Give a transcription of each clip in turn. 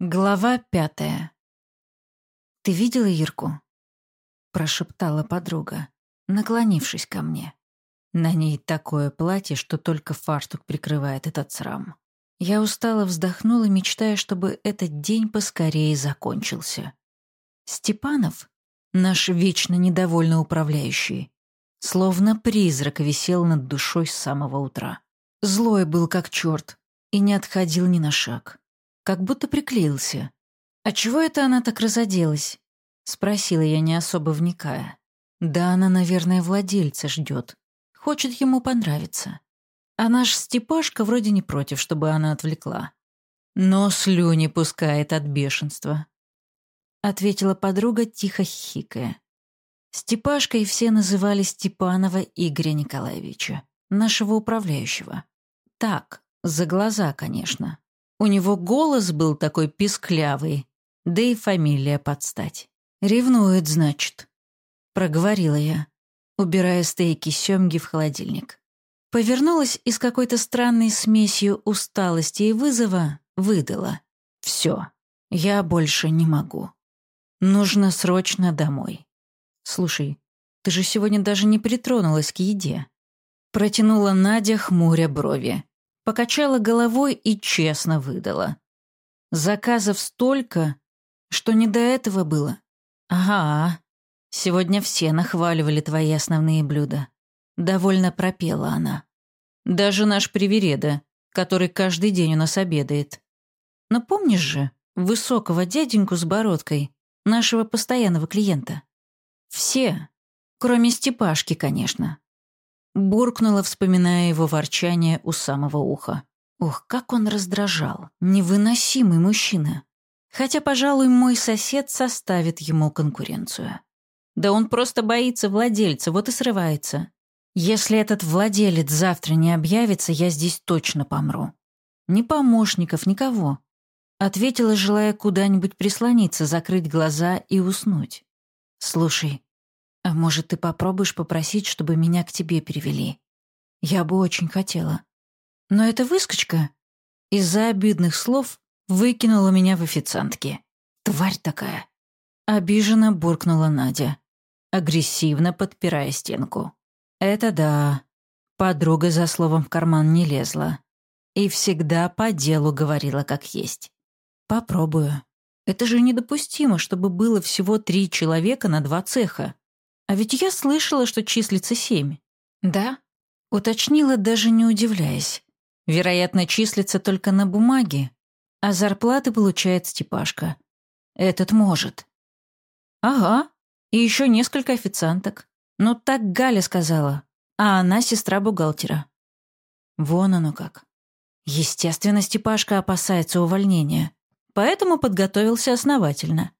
Глава пятая. «Ты видела Ирку?» — прошептала подруга, наклонившись ко мне. На ней такое платье, что только фартук прикрывает этот срам. Я устало вздохнула, мечтая, чтобы этот день поскорее закончился. Степанов, наш вечно недовольно управляющий, словно призрак висел над душой с самого утра. Злой был как черт и не отходил ни на шаг как будто приклеился. «А чего это она так разоделась?» — спросила я, не особо вникая. «Да она, наверное, владельца ждет. Хочет ему понравиться. А наш Степашка вроде не против, чтобы она отвлекла. Но слюни пускает от бешенства», — ответила подруга, тихо хихикая. Степашкой все называли Степанова Игоря Николаевича, нашего управляющего. Так, за глаза, конечно. У него голос был такой писклявый, да и фамилия подстать. «Ревнует, значит», — проговорила я, убирая стейки семги в холодильник. Повернулась и с какой-то странной смесью усталости и вызова выдала. «Все, я больше не могу. Нужно срочно домой. Слушай, ты же сегодня даже не притронулась к еде». Протянула Надя, хмуря брови покачала головой и честно выдала. Заказов столько, что не до этого было. Ага, сегодня все нахваливали твои основные блюда. Довольно пропела она. Даже наш привереда, который каждый день у нас обедает. Но помнишь же высокого дяденьку с бородкой, нашего постоянного клиента? Все, кроме Степашки, конечно. Буркнула, вспоминая его ворчание у самого уха. Ох, как он раздражал. Невыносимый мужчина. Хотя, пожалуй, мой сосед составит ему конкуренцию. Да он просто боится владельца, вот и срывается. Если этот владелец завтра не объявится, я здесь точно помру. Ни помощников, никого. Ответила, желая куда-нибудь прислониться, закрыть глаза и уснуть. Слушай, а может, ты попробуешь попросить, чтобы меня к тебе перевели? Я бы очень хотела. Но эта выскочка из-за обидных слов выкинула меня в официантки. Тварь такая. Обиженно буркнула Надя, агрессивно подпирая стенку. Это да. Подруга за словом в карман не лезла. И всегда по делу говорила как есть. Попробую. Это же недопустимо, чтобы было всего три человека на два цеха. А ведь я слышала, что числится семь. Да? Уточнила, даже не удивляясь. Вероятно, числится только на бумаге, а зарплаты получает Степашка. Этот может. Ага, и еще несколько официанток. Ну, так Галя сказала, а она сестра бухгалтера. Вон оно как. Естественно, Степашка опасается увольнения, поэтому подготовился основательно.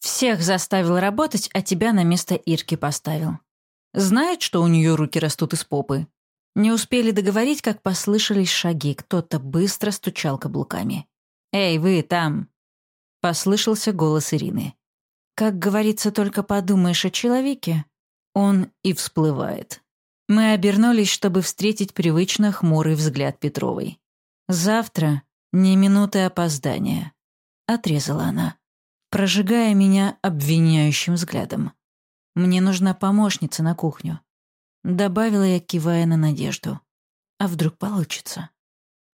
Всех заставил работать, а тебя на место Ирки поставил. Знает, что у нее руки растут из попы. Не успели договорить, как послышались шаги. Кто-то быстро стучал каблуками. «Эй, вы там!» Послышался голос Ирины. Как говорится, только подумаешь о человеке, он и всплывает. Мы обернулись, чтобы встретить привычно хмурый взгляд Петровой. «Завтра не минуты опоздания», — отрезала она прожигая меня обвиняющим взглядом. «Мне нужна помощница на кухню», — добавила я, кивая на надежду. «А вдруг получится?»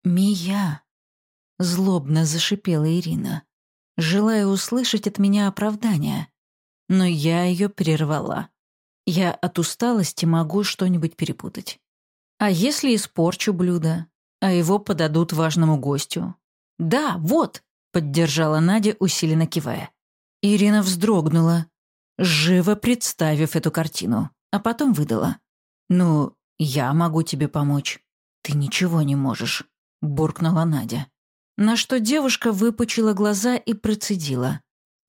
«Мия!» — злобно зашипела Ирина, желая услышать от меня оправдание. Но я ее прервала. Я от усталости могу что-нибудь перепутать. А если испорчу блюдо, а его подадут важному гостю? Да, вот, поддержала Надя, усиленно кивая. Ирина вздрогнула, живо представив эту картину, а потом выдала. «Ну, я могу тебе помочь». «Ты ничего не можешь», — буркнула Надя. На что девушка выпучила глаза и процедила.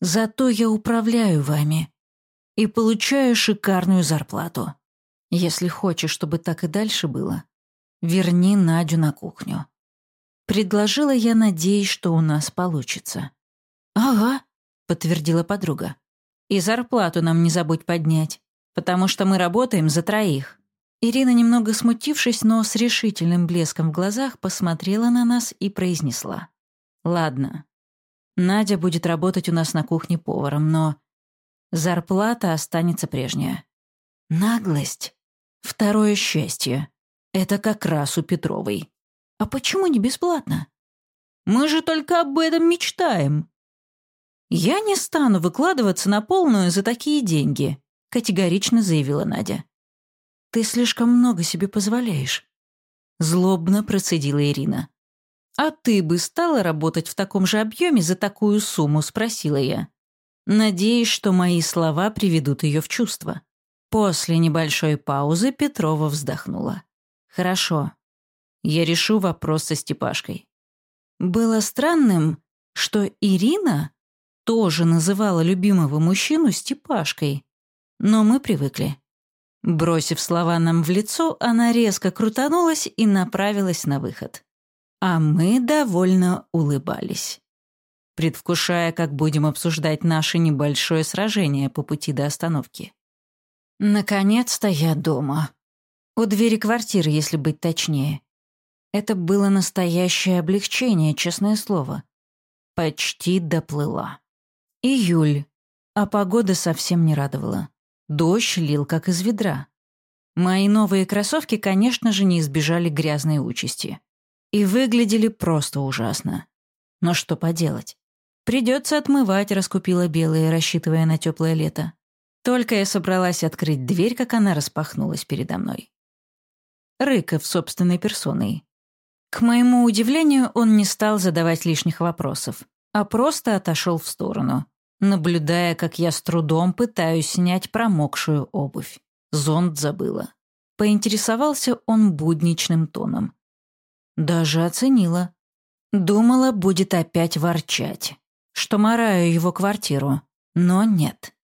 «Зато я управляю вами и получаю шикарную зарплату. Если хочешь, чтобы так и дальше было, верни Надю на кухню. Предложила я, надеясь, что у нас получится. «Ага», — подтвердила подруга. «И зарплату нам не забудь поднять, потому что мы работаем за троих». Ирина, немного смутившись, но с решительным блеском в глазах, посмотрела на нас и произнесла. «Ладно, Надя будет работать у нас на кухне поваром, но зарплата останется прежняя. Наглость. Второе счастье. Это как раз у Петровой. А почему не бесплатно? Мы же только об этом мечтаем. Я не стану выкладываться на полную за такие деньги, категорично заявила Надя. Ты слишком много себе позволяешь. Злобно процедила Ирина. «А ты бы стала работать в таком же объеме за такую сумму?» – спросила я. Надеюсь, что мои слова приведут ее в чувство. После небольшой паузы Петрова вздохнула. «Хорошо. Я решу вопрос со Степашкой». Было странным, что Ирина тоже называла любимого мужчину Степашкой, но мы привыкли. Бросив слова нам в лицо, она резко крутанулась и направилась на выход. А мы довольно улыбались, предвкушая, как будем обсуждать наше небольшое сражение по пути до остановки. Наконец-то я дома. У двери квартиры, если быть точнее. Это было настоящее облегчение, честное слово. Почти доплыла. Июль, а погода совсем не радовала. Дождь лил, как из ведра. Мои новые кроссовки, конечно же, не избежали грязной участи. И выглядели просто ужасно. Но что поделать? Придется отмывать, раскупила белые, рассчитывая на теплое лето. Только я собралась открыть дверь, как она распахнулась передо мной. Рыков собственной персоной. К моему удивлению, он не стал задавать лишних вопросов, а просто отошел в сторону, наблюдая, как я с трудом пытаюсь снять промокшую обувь. Зонт забыла. Поинтересовался он будничным тоном. Даже оценила. Думала, будет опять ворчать, что мораю его квартиру, но нет.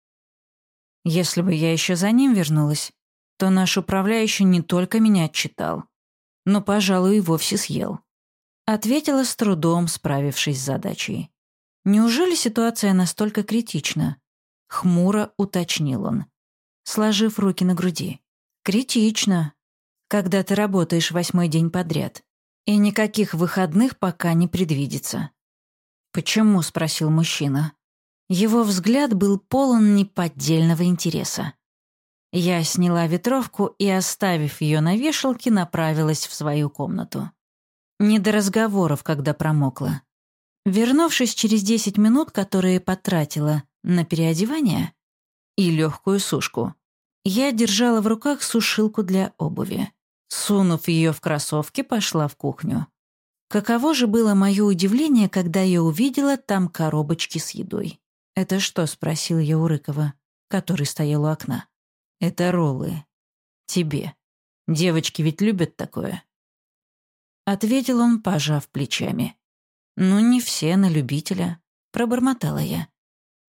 Если бы я еще за ним вернулась, то наш управляющий не только меня отчитал, но, пожалуй, и вовсе съел. Ответила с трудом, справившись с задачей. Неужели ситуация настолько критична? Хмуро уточнил он, сложив руки на груди. Критично, когда ты работаешь восьмой день подряд, и никаких выходных пока не предвидится. «Почему?» — спросил мужчина. Его взгляд был полон неподдельного интереса. Я сняла ветровку и, оставив ее на вешалке, направилась в свою комнату. Не до разговоров, когда промокла. Вернувшись через 10 минут, которые потратила на переодевание и легкую сушку, я держала в руках сушилку для обуви. Сунув ее в кроссовки, пошла в кухню. Каково же было мое удивление, когда я увидела там коробочки с едой. «Это что?» — спросил я у Рыкова, который стоял у окна. «Это роллы. Тебе. Девочки ведь любят такое?» Ответил он, пожав плечами. «Ну, не все на любителя», — пробормотала я.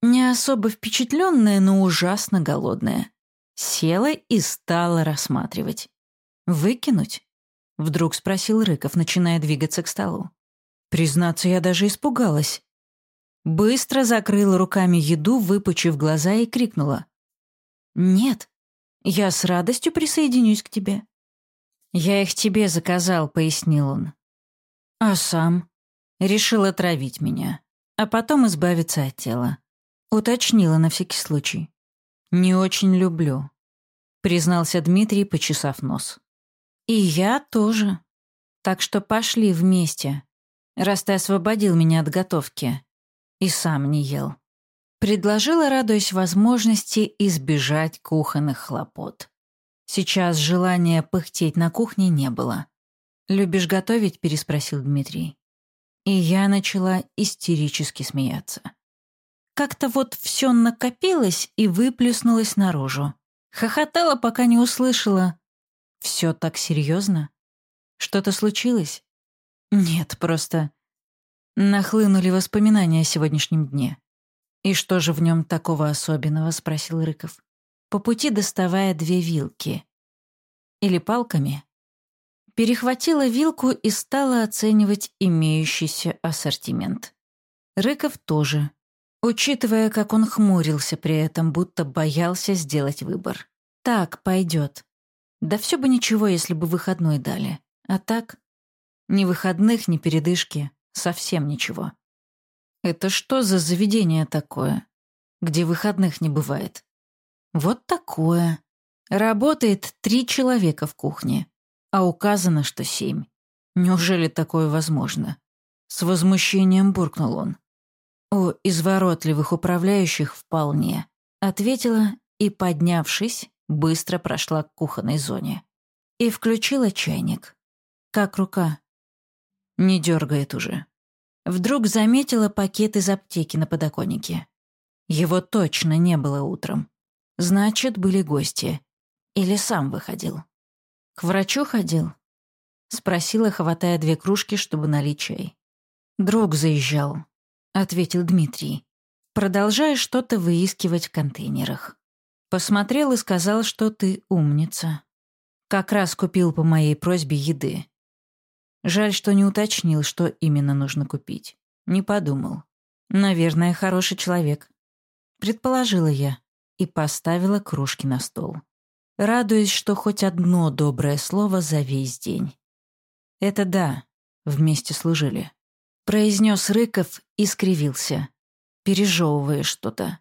Не особо впечатленная, но ужасно голодная. Села и стала рассматривать. «Выкинуть?» — вдруг спросил Рыков, начиная двигаться к столу. Признаться, я даже испугалась. Быстро закрыла руками еду, выпучив глаза и крикнула. «Нет, я с радостью присоединюсь к тебе». «Я их тебе заказал», — пояснил он. «А сам?» Решил отравить меня, а потом избавиться от тела. Уточнила на всякий случай. «Не очень люблю», — признался Дмитрий, почесав нос. «И я тоже. Так что пошли вместе, раз ты освободил меня от готовки. И сам не ел». Предложила, радуясь возможности избежать кухонных хлопот. Сейчас желания пыхтеть на кухне не было. «Любишь готовить?» — переспросил Дмитрий. И я начала истерически смеяться. Как-то вот все накопилось и выплеснулось наружу. Хохотала, пока не услышала. Все так серьезно? Что-то случилось? Нет, просто нахлынули воспоминания о сегодняшнем дне. «И что же в нем такого особенного?» — спросил Рыков, по пути доставая две вилки. «Или палками?» перехватила вилку и стала оценивать имеющийся ассортимент. Рыков тоже, учитывая, как он хмурился при этом, будто боялся сделать выбор. Так, пойдет. Да все бы ничего, если бы выходной дали. А так, ни выходных, ни передышки, совсем ничего. Это что за заведение такое, где выходных не бывает? Вот такое. Работает три человека в кухне, а указано, что семь. Неужели такое возможно? С возмущением буркнул он. У изворотливых управляющих вполне. Ответила и, поднявшись, быстро прошла к кухонной зоне. И включила чайник. Как рука. Не дергает уже. Вдруг заметила пакет из аптеки на подоконнике. Его точно не было утром. Значит, были гости. Или сам выходил. К врачу ходил? Спросила, хватая две кружки, чтобы налить чай. Друг заезжал, ответил Дмитрий, продолжая что-то выискивать в контейнерах. Посмотрел и сказал, что ты умница. Как раз купил по моей просьбе еды. Жаль, что не уточнил, что именно нужно купить. Не подумал. Наверное, хороший человек. Предположила я и поставила кружки на стол. Радуясь, что хоть одно доброе слово за весь день. «Это да, вместе служили», — произнес Рыков и скривился, пережевывая что-то.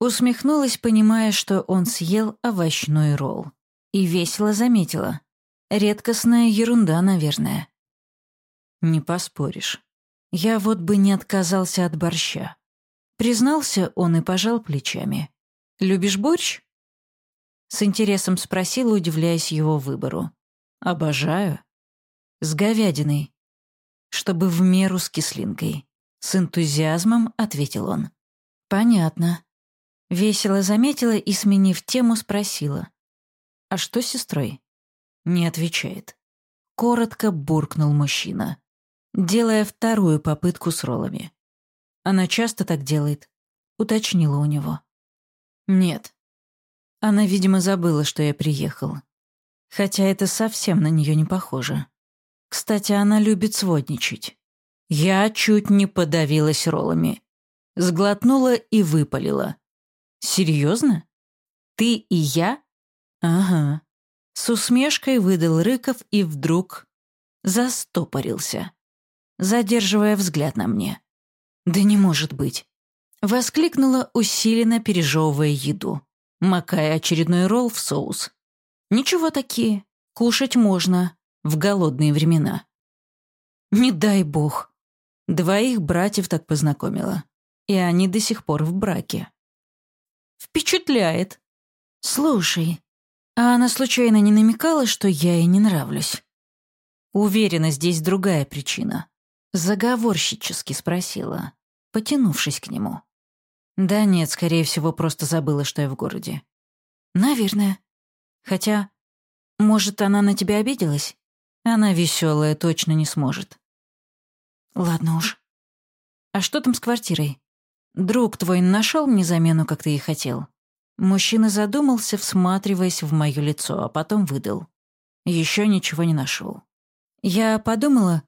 Усмехнулась, понимая, что он съел овощной ролл. И весело заметила. Редкостная ерунда, наверное. Не поспоришь. Я вот бы не отказался от борща. Признался он и пожал плечами. «Любишь борщ?» С интересом спросила, удивляясь его выбору. «Обожаю. С говядиной. Чтобы в меру с кислинкой». С энтузиазмом ответил он. «Понятно». Весело заметила и, сменив тему, спросила. «А что с сестрой?» Не отвечает. Коротко буркнул мужчина, делая вторую попытку с роллами. Она часто так делает, уточнила у него. Нет. Она, видимо, забыла, что я приехал. Хотя это совсем на нее не похоже. Кстати, она любит сводничать. Я чуть не подавилась роллами. Сглотнула и выпалила. «Серьезно? Ты и я?» «Ага». С усмешкой выдал Рыков и вдруг застопорился, задерживая взгляд на мне. «Да не может быть!» Воскликнула, усиленно пережевывая еду, макая очередной ролл в соус. «Ничего такие, кушать можно в голодные времена». «Не дай бог!» Двоих братьев так познакомила, и они до сих пор в браке. «Впечатляет!» «Слушай, а она случайно не намекала, что я ей не нравлюсь?» «Уверена, здесь другая причина», — заговорщически спросила, потянувшись к нему. «Да нет, скорее всего, просто забыла, что я в городе». «Наверное. Хотя, может, она на тебя обиделась? Она веселая, точно не сможет». «Ладно уж. А что там с квартирой? Друг твой нашел мне замену, как ты и хотел?» Мужчина задумался, всматриваясь в мое лицо, а потом выдал. Еще ничего не нашел. Я подумала,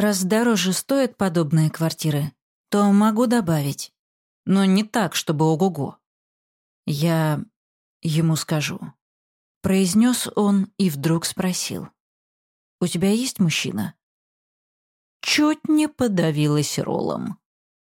раз дороже стоят подобные квартиры, то могу добавить. Но не так, чтобы ого-го. Я ему скажу. Произнес он и вдруг спросил. «У тебя есть мужчина?» Чуть не подавилась роллом.